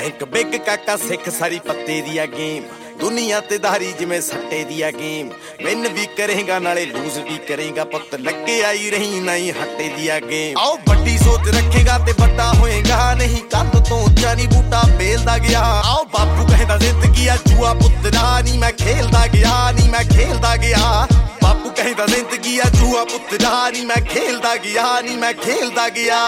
Think big ਕਾਕਾ ਸਿੱਖ ਸਾਰੀ ਪੱਤੇ ਦੀ ਆ ਗੇਮ। ਦੁਨੀਆ ਤੇ ਧਾਰੀ ਜਿਵੇਂ ਸੱਟੇ ਦੀ ਆ ਗੇਮ। ਵਿਨ ਵੀ ਕਰੇਗਾ, ਨਾਲੇ ਲੂਜ਼ ਵੀ ਕਰੇਗਾ। ਪੁੱਤ ਲੱਗੇ ਆਈ ਰਹੀ ਨਹੀਂ ਹੱਟੇ ਦੀ ਆ ਗੇਮ। ਆਓ ਵੱਡੀ ਸੋਚ ਰੱਖੇਗਾ ਤੇ ਵੱਡਾ ਹੋਏਗਾ। ਨਹੀਂ, ਕੰਧ ਤੋਂ ਉੱਚਾ ਨਹੀਂ ਬੂਟਾ ਬੇਲਦਾ ਗਿਆ। ਆਓ ਬਾਪੂ ਕਹਿੰਦਾ, ਜ਼ਿੰਦਗੀ ਆ ਜੂਆ ਪੁੱਤਰਾ ਨਹੀਂ, ਮੈਂ ਖੇਲਦਾ ਗਿਆ। ਨਹੀਂ, ਮੈਂ ਖੇਲਦਾ ਗਿਆ। ਬਾਪੂ ਕਹਿੰਦਾ, ਜ਼ਿੰਦਗੀ ਆ ਜੂਆ ਪੁੱਤਰਾ ਨਹੀਂ, ਮੈਂ ਖੇਲਦਾ ਗਿਆ। ਨਹੀਂ, ਮੈਂ ਖੇਲਦਾ ਗਿਆ।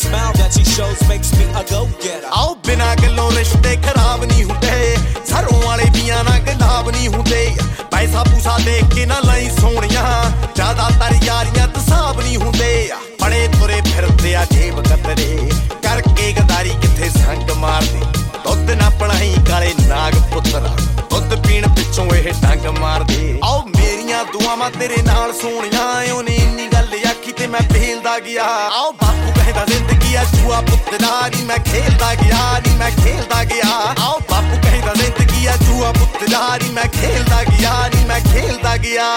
Smile that she shows makes me a go-getter. ਆਓ ਬਿਨਾ ਗੱਲੋਂ ਰਿਸ਼ਤੇ ਖਰਾਬ ਨਹੀਂ ਹੁੰਦੇ। ਸਰੋਂ ਵਾਲੇ ਬੀਆਂ ਨਾਲ ਗਲਾਬ ਨਹੀਂ ਹੁੰਦੇ। ਪੈਸਾ ਪੂਸਾ ਦੇਖ ਕੇ ਨਾ ਲਈ ਸੋਹਣੀਆਂ। ਜ਼ਿਆਦਾਤਰ ਯਾਰੀਆਂ ਤਸਾਬ ਨਹੀਂ ਹੁੰਦੇ। ਬੜੇ ਤੁਰੇ ਫਿਰਦੇ ਆ ਜੇਬ ਕਤਰੇ। ਕਰਕੇ ਗਦਾਰੀ ਕਿੱਥੇ ਸੰਗ ਮਾਰਦੇ। ਦੁੱਧ ਨਾ ਪਣਾਈ ਕਾਲੇ ਨਾਗ ਪੁੱਤਰਾ। ਦੁੱਧ ਪੀਣ ਪਿੱਛੋਂ ਇਹ ਡੰਗ ਮਾਰਦੇ। ਆਓ ਮੇਰੀਆਂ ਦੁਆਵਾਂ ਤੇਰੇ ਨਾਲ ਸੋਹਣੀਆਂ। ਉਹਨੇ ਇੰਨੀ ਗੱਲ ਆਖੀ ਤੇ ਮੈਂ ਫੇਲਦਾ ਗਿਆ। ਆਓ ਬਾਪੂ ਕਹਿੰਦਾ ਜ਼ਿੰਦਗੀ ਆ ਜੂਆ ਪੁੱਤਰਾ ਨਹੀਂ ਮੈਂ ਖੇਲਦਾ ਗਿਆ ਨਹੀਂ ਮੈਂ ਖੇਲਦਾ ਗਿਆ। ਆਓ ਬਾਪੂ ਕਹਿੰਦਾ ਜ਼ਿੰਦਗੀ ਆ ਜੂਆ ਪੁੱਤਰਾ ਨਹੀਂ ਮੈਂ ਖੇਲਦਾ ਗਿਆ ਨਹੀਂ ਮੈਂ ਖੇਲਦਾ ਗਿਆ।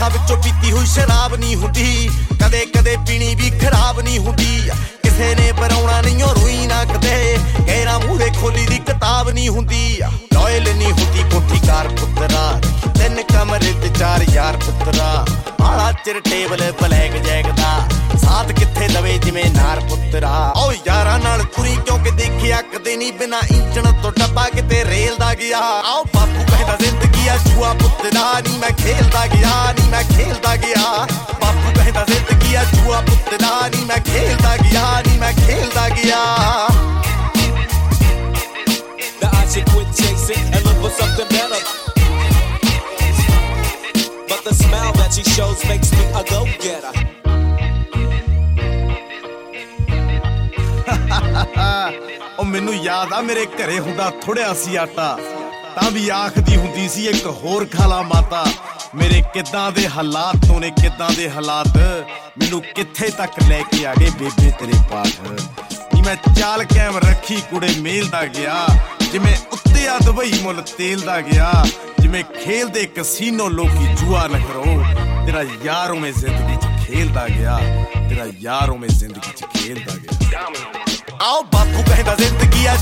ਅੱਖਾਂ ਵਿੱਚੋਂ ਪੀਤੀ ਹੋਈ ਸ਼ਰਾਬ ਨਹੀਂ ਹੁੰਦੀ। ਕਦੇ ਕਦੇ ਪੀਣੀ ਵੀ ਖਰਾਬ ਨਹੀਂ ਹੁੰਦੀ। ਕਿਸੇ ਨੇ ਪਰਾਉਣਾ ਨਹੀਂ, ਉਹ ਰੋਈ ਨਾ ਕਦੇ। ਗੈਰਾ ਮੂਹਰੇ ਖੋਲੀ ਦੀ ਕਿਤਾਬ ਨਹੀਂ ਹੁੰਦੀ। ਲਾਇਲ ਨਹੀਂ ਹੁੰਦੀ ਕੋਠੀ ਕਾਰ ਪੁੱਤਰਾ। ਤਿੰਨ ਕਮਰੇ ਤੇ ਚਾਰ ਯਾਰ ਪੁੱਤਰਾ। ਆਲਾ ਚਿਰ ਟੇਬਲ ਬਲੈਕ ਜੈਗਦਾ ਸਾਥ ਕਿੱਥੇ ਦਵੇ ਜਿਵੇਂ ਨਾਰ ਪੁੱਤਰਾ। ਓ ਯਾਰਾਂ ਨਾਲ ਤੁਰੀ ਕਿਉਂਕਿ ਦੇਖਿਆ ਕਦੇ ਨਹੀਂ? ਬਿਨਾ ਇੰਜਣ ਤੋਂ ਡੱਬਾ ਕਿਤੇ ਰੇਲ ਦਾ ਗਿਆ। ਆਓ ਬਾਪੂ ਕਹਿੰਦਾ ਜ਼ਿੰਦਗੀ ਆ ਜੂਆ ਪੁੱਤਰਾ ਨਹੀਂ ਮੈਂ ਖੇਲਦਾ ਗਿਆ ਨਹੀਂ ਮੈਂ ਖੇਲਦਾ ਗਿਆ ਬਾਪੂ ਕਹਿੰਦਾ ਜ਼ਿੰਦਗੀ ਆ ਜੂਆ ਪੁੱਤਰਾ ਨਹੀਂ ਮੈਂ ਖੇਲਦਾ ਗਿਆ ਨਹੀਂ ਮੈਂ ਖੇਲਦਾ ਗਿਆ The odds you quit chasing and look for something better. But the smile that she shows makes me a go-getter. ਉਹ ਮੈਨੂੰ ਯਾਦ ਆ ਮੇਰੇ ਘਰੇ ਹੁੰਦਾ ਥੋੜਿਆ ਸੀ ਆਟਾ ਤਾਂ ਵੀ ਆਖਦੀ ਹੁੰਦੀ ਸੀ ਇੱਕ ਹੋਰ ਖਾਲਾ ਮਾਤਾ, ਮੇਰੇ ਕਿੱਦਾਂ ਦੇ ਹਾਲਾਤ, ਤੋਂ ਨੇ ਕਿੱਦਾਂ ਦੇ ਹਾਲਾਤ? ਮੈਨੂੰ ਕਿੱਥੇ ਤੱਕ ਲੈ ਕੇ ਆ ਗਏ ਬੇਬੇ ਤੇਰੇ ਪਾਠ? ਨੀ ਮੈਂ ਚਾਲ ਕੈਮ ਰੱਖੀ ਕੁੜੇ ਮੇਲ ਦਾ ਗਿਆ, ਜਿਵੇਂ ਉੱਤੇ ਆ ਦੁਬਈ ਮੁੱਲ ਤੇਲ ਦਾ ਗਿਆ, ਜਿਵੇਂ ਖੇਲਦੇ ਕਸੀਨੋ ਲੋਕੀ ਜੂਆ ਨਾ ਤੇਰਾ ਯਾਰ ਉਵੇਂ ਜ਼ਿੰਦਗੀ 'ਚ ਖੇਲਦਾ ਗਿਆ, ਤੇਰਾ ਯਾਰ ਉਵੇਂ ਜ਼ਿੰਦਗੀ 'ਚ ਖੇਲਦਾ ਗਿਆ। ਆਓ ਬਾਪੂ ਕਹਿੰਦਾ ਜ਼ਿੰਦਗੀ ਆ